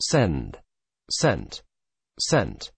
send, sent, sent.